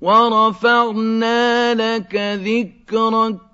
وَرَفَعْنَا لَكَ ذِكْرَكَ